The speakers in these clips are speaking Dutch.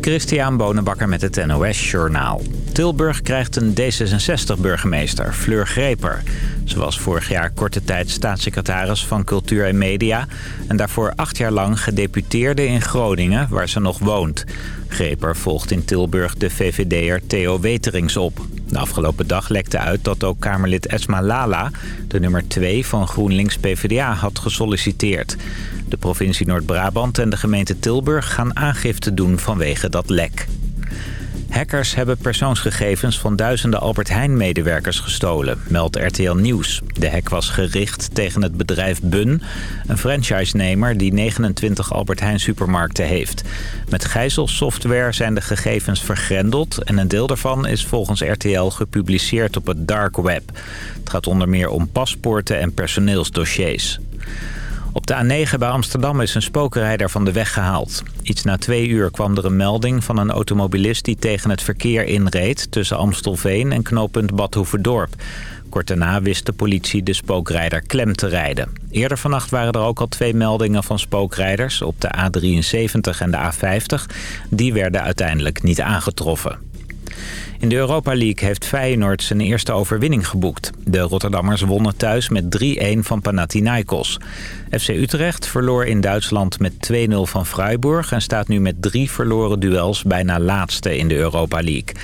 Christian Bonenbakker met het NOS Journaal. Tilburg krijgt een D66-burgemeester, Fleur Greper. Ze was vorig jaar korte tijd staatssecretaris van Cultuur en Media... en daarvoor acht jaar lang gedeputeerde in Groningen, waar ze nog woont. Greper volgt in Tilburg de VVD'er Theo Weterings op. De afgelopen dag lekte uit dat ook Kamerlid Esma Lala... de nummer 2 van GroenLinks-PVDA had gesolliciteerd. De provincie Noord-Brabant en de gemeente Tilburg gaan aangifte doen vanwege dat lek. Hackers hebben persoonsgegevens van duizenden Albert Heijn-medewerkers gestolen, meldt RTL Nieuws. De hack was gericht tegen het bedrijf Bun, een franchise-nemer die 29 Albert Heijn-supermarkten heeft. Met gijzelsoftware zijn de gegevens vergrendeld en een deel daarvan is volgens RTL gepubliceerd op het dark web. Het gaat onder meer om paspoorten en personeelsdossiers. Op de A9 bij Amsterdam is een spookrijder van de weg gehaald. Iets na twee uur kwam er een melding van een automobilist die tegen het verkeer inreed... tussen Amstelveen en knooppunt Badhoevedorp. Kort daarna wist de politie de spookrijder klem te rijden. Eerder vannacht waren er ook al twee meldingen van spookrijders op de A73 en de A50. Die werden uiteindelijk niet aangetroffen. In de Europa League heeft Feyenoord zijn eerste overwinning geboekt. De Rotterdammers wonnen thuis met 3-1 van Panathinaikos. FC Utrecht verloor in Duitsland met 2-0 van Freiburg... en staat nu met drie verloren duels bijna laatste in de Europa League.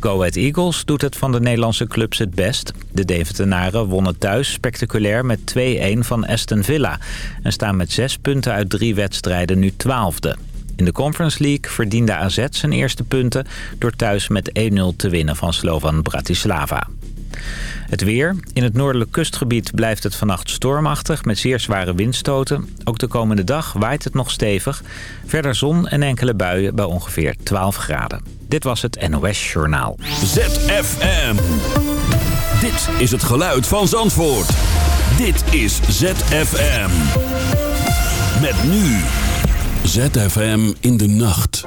Go Ahead Eagles doet het van de Nederlandse clubs het best. De Deventenaren wonnen thuis spectaculair met 2-1 van Aston Villa... en staan met zes punten uit drie wedstrijden nu twaalfde. In de Conference League verdiende AZ zijn eerste punten... door thuis met 1-0 te winnen van Slovan Bratislava. Het weer. In het noordelijk kustgebied blijft het vannacht stormachtig met zeer zware windstoten. Ook de komende dag waait het nog stevig. Verder zon en enkele buien bij ongeveer 12 graden. Dit was het NOS Journaal. ZFM. Dit is het geluid van Zandvoort. Dit is ZFM. Met nu... ZFM in de nacht.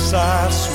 yes, I swear.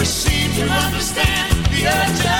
machine to understand the urgent.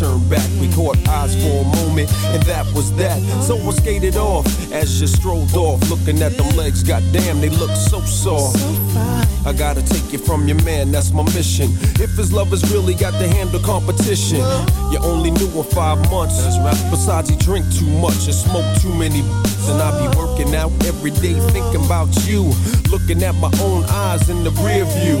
turned back. We caught eyes for a moment, and that was that. So I skated off as you strolled off, looking at them legs. Goddamn, they look so soft. I gotta take it from your man, that's my mission. If his love has really got to handle competition, you only knew him five months. Besides, he drink too much and smoke too many. And I be working out every day, thinking about you. Looking at my own eyes in the rear view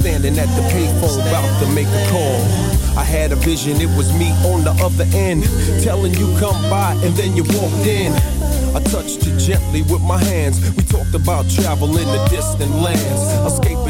Standing at the payphone about to make a call. I had a vision, it was me on the other end, telling you come by, and then you walked in. I touched you gently with my hands. We talked about traveling to distant lands, escaping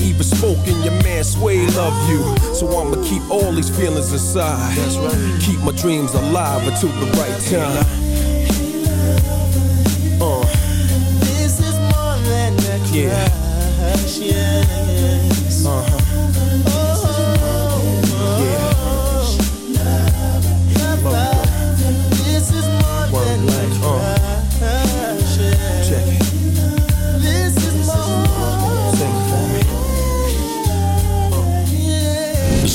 even spoke, and your man Sway love you. So I'ma keep all these feelings inside. That's right. Keep my dreams alive until the right time. Uh. This is more than a Yeah. crush. Uh-huh.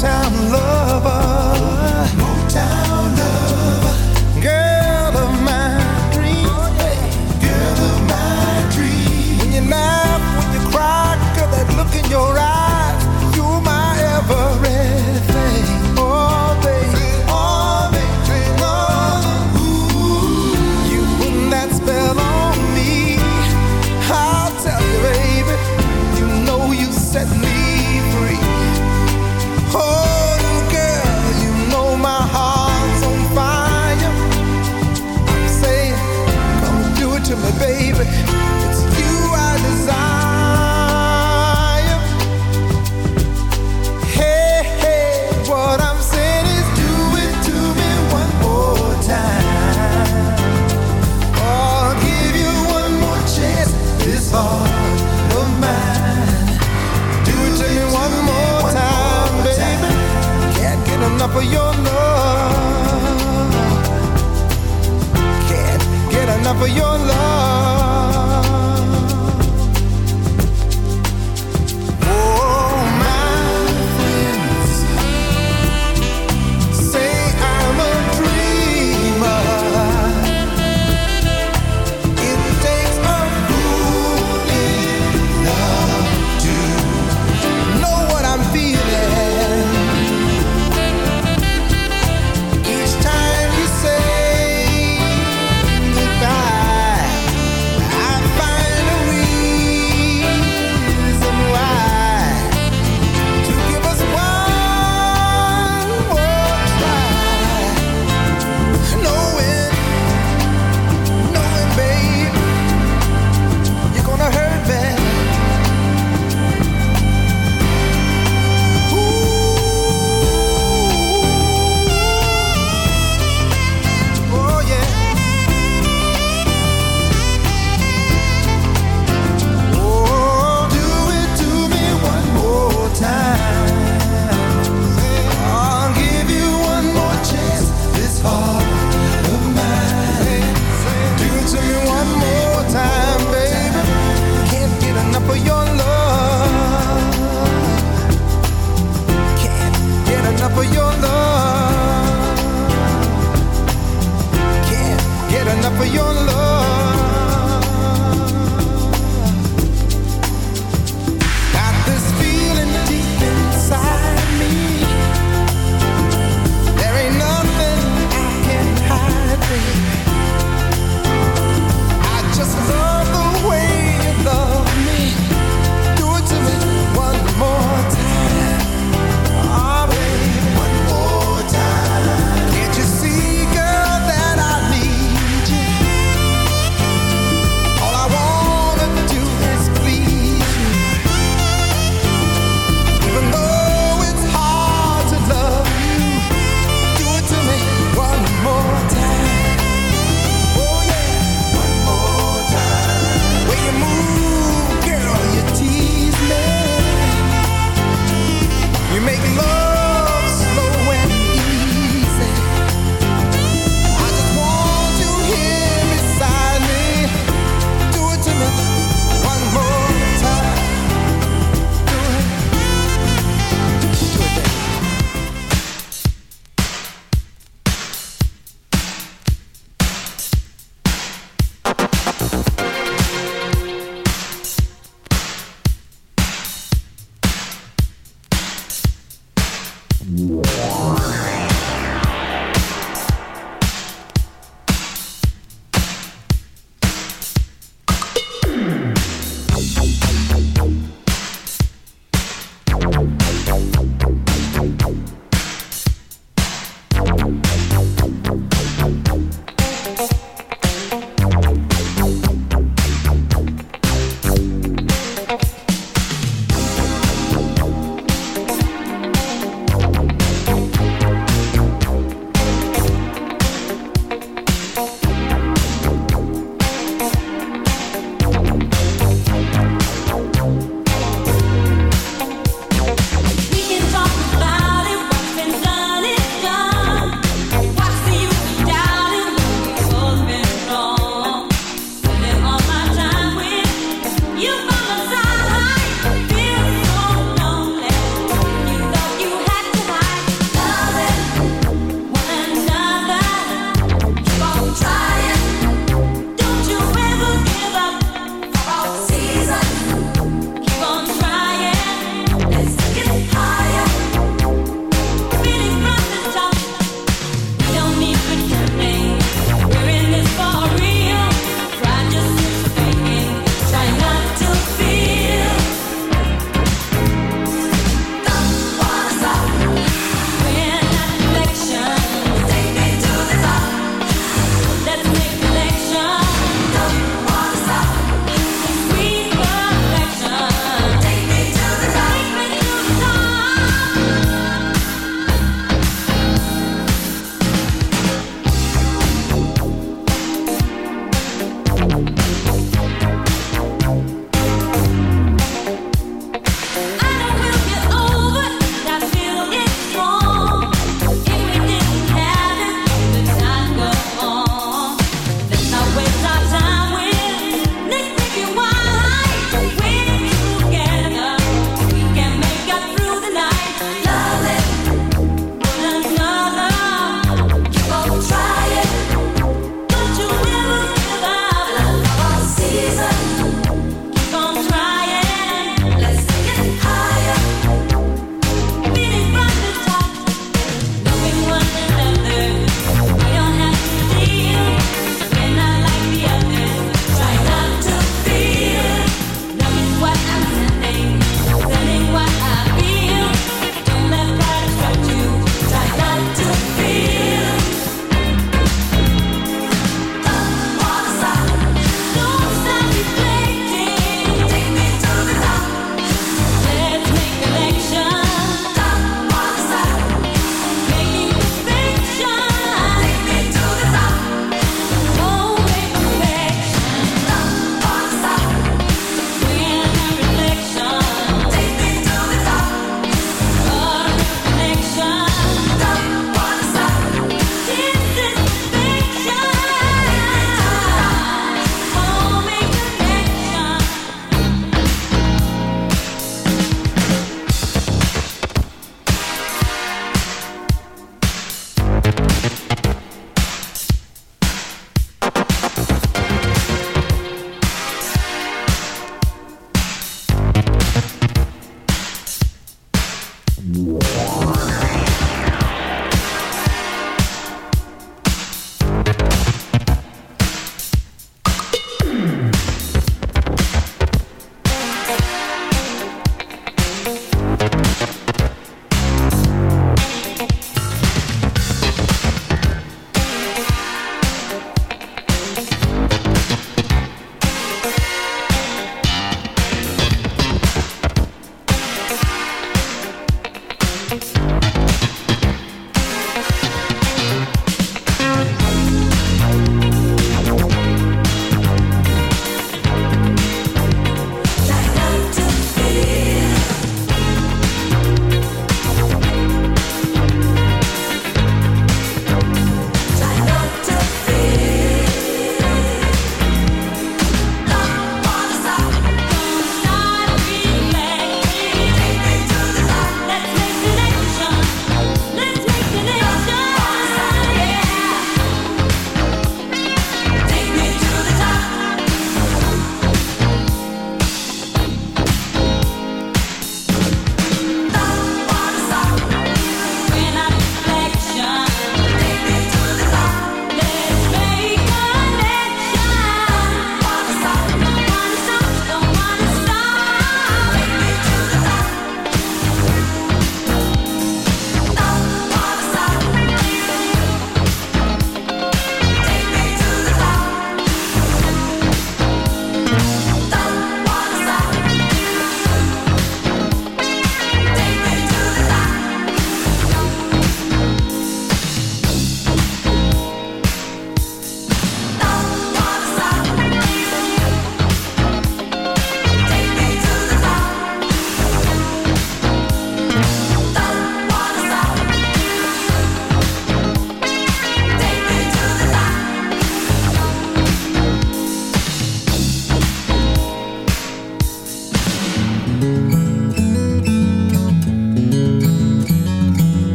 time love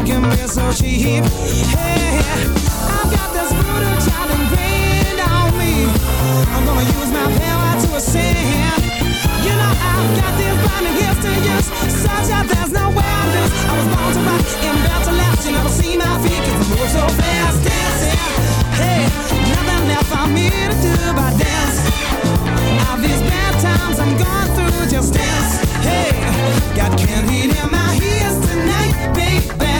How can be so cheap? Hey, I've got this brutal child ingrained on me. I'm gonna use my power to ascend. You know I've got this blinding gifts to use, such that there's no way I lose. I was born to rock and built to last. You never see my feet 'cause I move so fast, dancing. Hey, nothing left for me to do but dance. All these bad times I'm going through, just dance. Hey, got candy in my ears tonight, baby.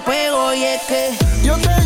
fuego y es que yo te